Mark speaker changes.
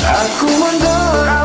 Speaker 1: Aku mendengar